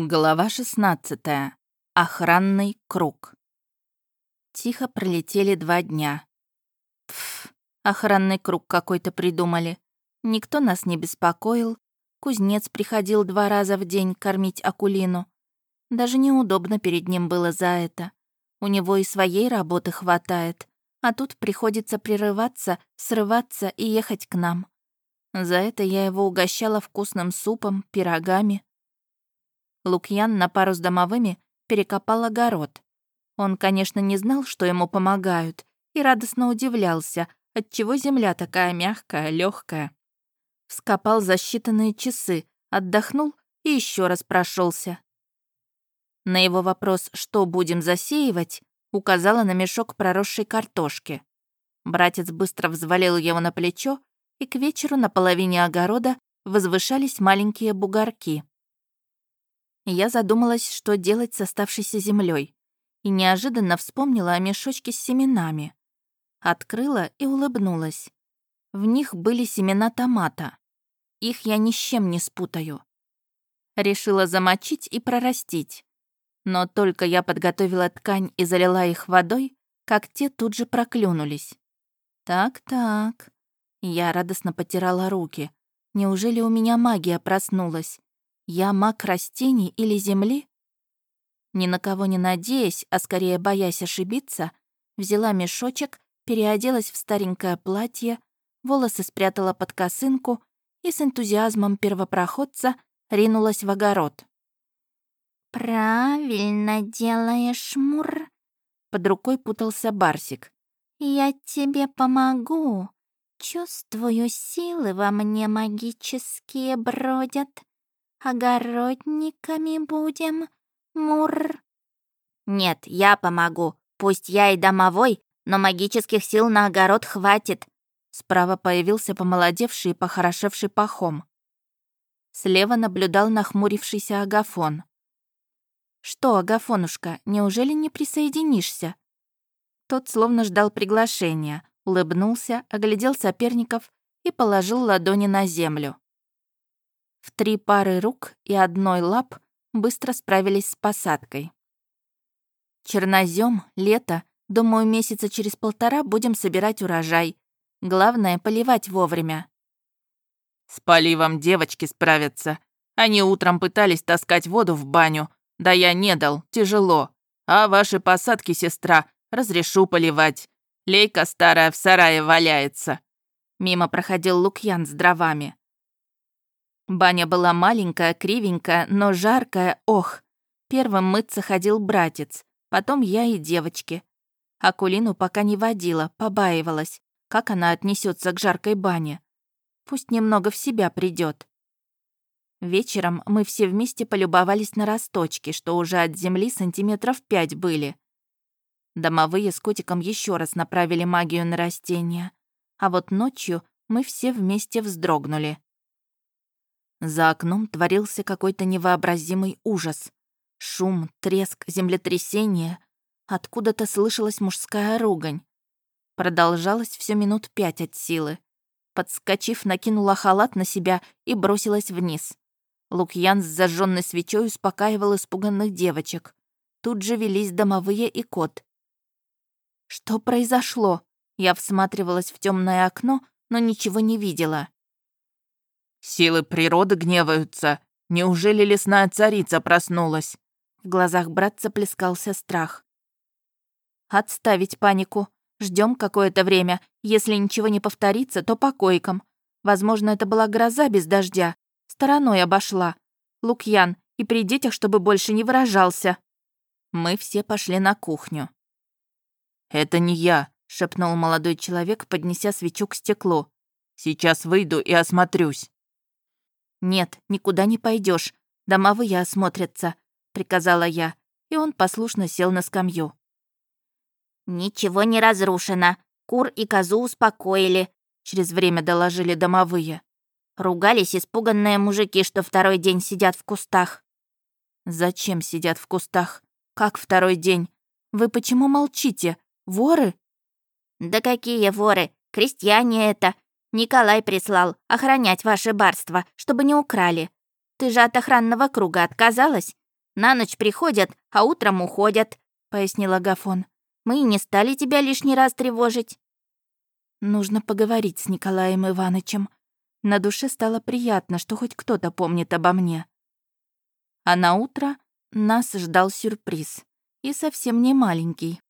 Глава 16. Охранный круг. Тихо пролетели два дня. Пф, охранный круг какой-то придумали. Никто нас не беспокоил. Кузнец приходил два раза в день кормить Акулину. Даже неудобно перед ним было за это. У него и своей работы хватает, а тут приходится прерываться, срываться и ехать к нам. За это я его угощала вкусным супом, пирогами, Лукьян на пару с домовыми перекопал огород. Он, конечно, не знал, что ему помогают, и радостно удивлялся, отчего земля такая мягкая, легкая. Вскопал за считанные часы, отдохнул и еще раз прошелся. На его вопрос, что будем засеивать, указала на мешок проросшей картошки. Братец быстро взвалил его на плечо, и к вечеру на половине огорода возвышались маленькие бугорки я задумалась, что делать с оставшейся землей, и неожиданно вспомнила о мешочке с семенами. Открыла и улыбнулась. В них были семена томата. Их я ни с чем не спутаю. Решила замочить и прорастить. Но только я подготовила ткань и залила их водой, как те тут же проклюнулись. Так-так. Я радостно потирала руки. Неужели у меня магия проснулась? Я маг растений или земли? Ни на кого не надеясь, а скорее боясь ошибиться, взяла мешочек, переоделась в старенькое платье, волосы спрятала под косынку и с энтузиазмом первопроходца ринулась в огород. «Правильно делаешь, Мур», — под рукой путался Барсик. «Я тебе помогу. Чувствую, силы во мне магические бродят огородниками будем, Мур?» «Нет, я помогу. Пусть я и домовой, но магических сил на огород хватит». Справа появился помолодевший и похорошевший пахом. Слева наблюдал нахмурившийся Агафон. «Что, Агафонушка, неужели не присоединишься?» Тот словно ждал приглашения, улыбнулся, оглядел соперников и положил ладони на землю. В три пары рук и одной лап быстро справились с посадкой. Чернозем, лето, думаю, месяца через полтора будем собирать урожай. Главное — поливать вовремя. С поливом девочки справятся. Они утром пытались таскать воду в баню. Да я не дал, тяжело. А ваши посадки, сестра, разрешу поливать. Лейка старая в сарае валяется. Мимо проходил Лукьян с дровами. Баня была маленькая, кривенькая, но жаркая, ох. Первым мыться ходил братец, потом я и девочки. Акулину пока не водила, побаивалась, как она отнесется к жаркой бане. Пусть немного в себя придет. Вечером мы все вместе полюбовались на росточки, что уже от земли сантиметров пять были. Домовые с котиком еще раз направили магию на растения, а вот ночью мы все вместе вздрогнули. За окном творился какой-то невообразимый ужас. Шум, треск, землетрясение. Откуда-то слышалась мужская ругань. Продолжалось все минут пять от силы. Подскочив, накинула халат на себя и бросилась вниз. Лукьян с зажженной свечой успокаивал испуганных девочек. Тут же велись домовые и кот. Что произошло? Я всматривалась в темное окно, но ничего не видела. Силы природы гневаются. Неужели лесная царица проснулась?» В глазах братца плескался страх. «Отставить панику. Ждем какое-то время. Если ничего не повторится, то по койкам. Возможно, это была гроза без дождя. Стороной обошла. Лукьян, и при детях, чтобы больше не выражался». Мы все пошли на кухню. «Это не я», — шепнул молодой человек, поднеся свечу к стеклу. «Сейчас выйду и осмотрюсь». «Нет, никуда не пойдешь. Домовые осмотрятся», — приказала я, и он послушно сел на скамью. «Ничего не разрушено. Кур и козу успокоили», — через время доложили домовые. Ругались испуганные мужики, что второй день сидят в кустах. «Зачем сидят в кустах? Как второй день? Вы почему молчите? Воры?» «Да какие воры? Крестьяне это. Николай прислал охранять ваше барство, чтобы не украли. Ты же от охранного круга отказалась? На ночь приходят, а утром уходят», — пояснил Агафон. «Мы и не стали тебя лишний раз тревожить». Нужно поговорить с Николаем Ивановичем. На душе стало приятно, что хоть кто-то помнит обо мне. А на утро нас ждал сюрприз. И совсем не маленький.